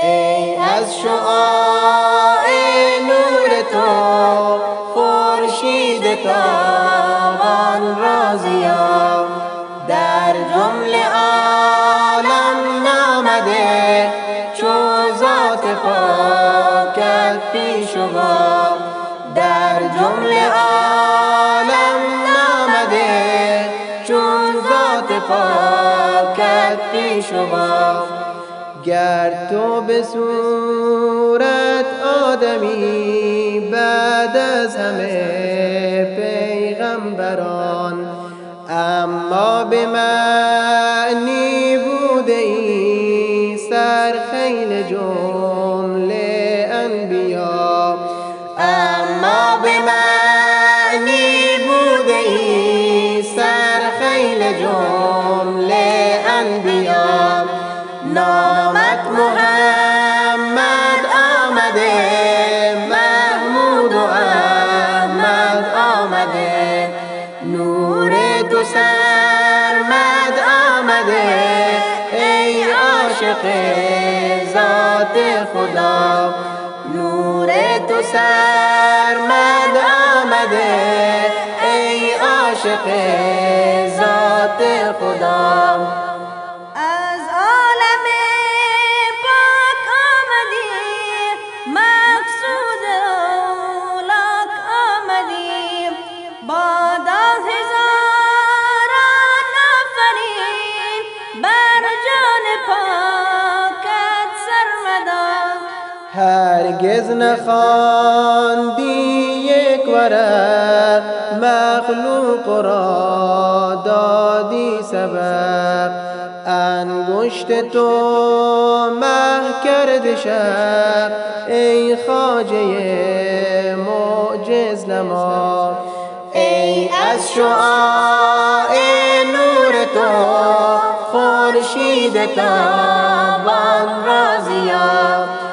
ای از شعاع نور تو خورشید تابان رازیا. در جمله عالم نامده چو ذات پاکت پیش در جمله عالم نامده چون ذات پاکت پیش گر تو به صورت آدمی بعد از همه پیغمبران اما به معنی بوده ای سر خیل جمله انبیا اما به معنی بوده ای سر خیل جمله انبیا نامت محمد آمده محمود و احمد آمده. نور تو سرمد آمده ای عاشق ذات خدا. نور تو سرمد آمده ای عاشق ذات خدا. هرگز نخواندی یک ورق مخلوق را دادی سبق انگشت تو مه کرد شب. ای خاجه معجز نما ای از شعاع نور تو خورشید تابان در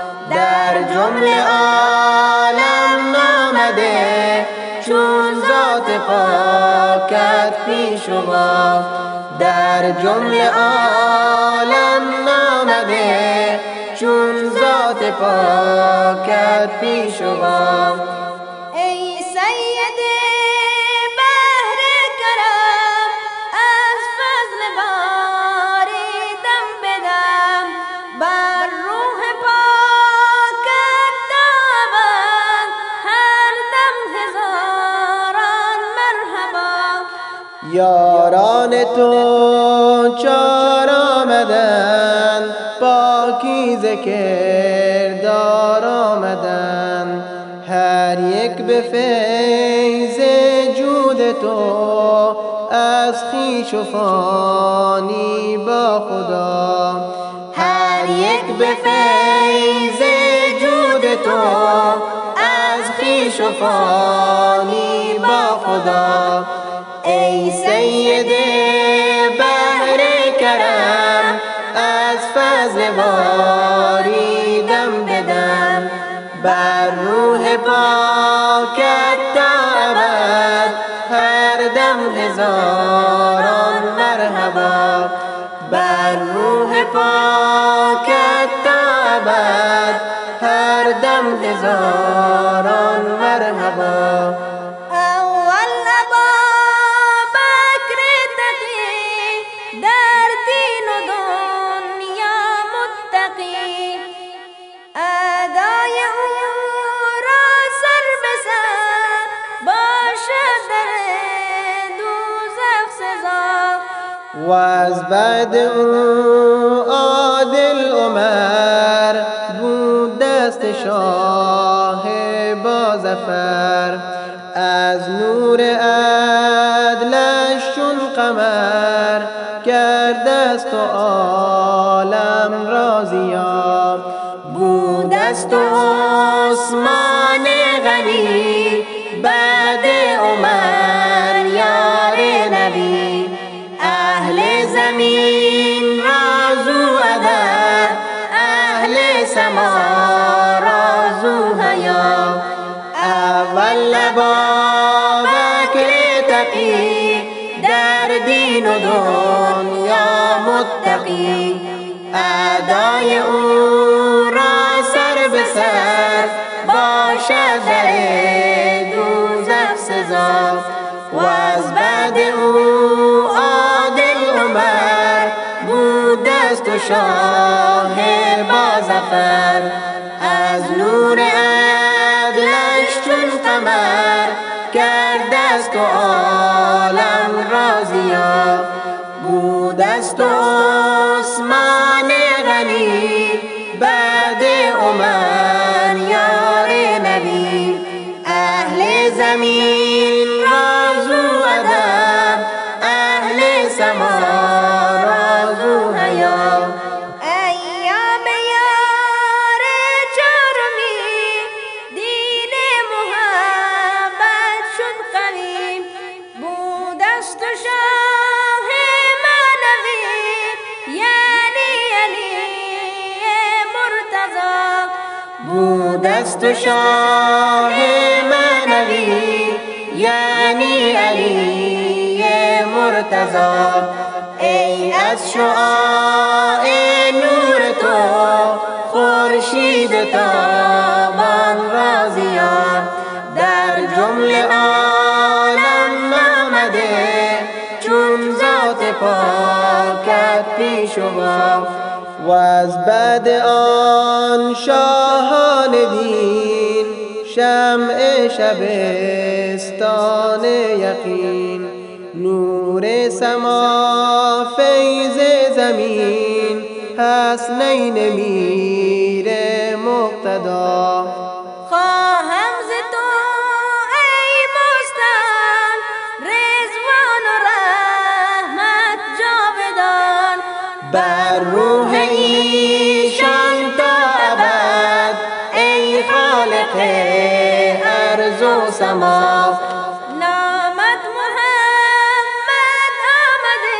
جمله عالم نامده چون ذات پاکت پیش در جمله عالم نامده چون ذات پاکت پیش یاران تو چار آمدن پاکیز کردار آمدن. هر یک به فیض جود تو از خیش و فانی با خدا. هر یک به فیض جود تو از خیش و فانی با خدا. کرم از فضل دم بدم. بر روح پاکت دعوت هر دم هزاران مرحبا. بر روح پاکت دعوت هر دم هزاران مرحبا. و از بعد او عادل عمر بود دست شاه با زفر از نور عدلش چون قمر کرد است و عالم رازیا. بود است و عثمان غنی. زمین رازو ادب اهل سما رازو هیا اول لبا بکر تقی در دین و دنیا متقی. ادای او سر باشد در شاه با زفر از نور عدلش چون قمر کرد است و عالم رازیا بود است و عثمان غنی. بعد عمر یار نبی. اهل زمین رازو ادب اهل سما و شاه معنوی یعنی علی مرتضا ای از شعاع نور تو خورشید تابان رازیا در جمله عالم آمده چون ذات پاکت پیش و از بعد آن شاهان دین شمع شبستان یقین نور سما فیض زمین حسنین میر مقتدا. بر روح ایشان تا ابد ای خالق ارز و سما نامت محمد آمده.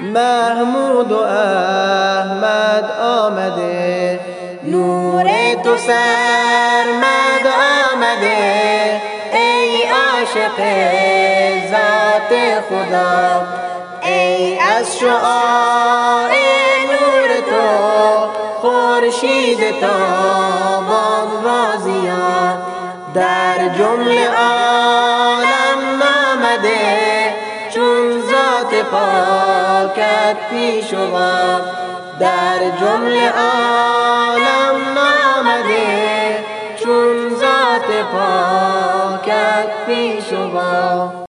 محمود و احمد آمده. نور تو سرمد آمده. ای عاشق ذات خدا. ای از شعاع تابان رازیا در جمله عالم آمده چون ذات پاکت پیش و در جمله عالم آمده چون ذات پاکت پیش و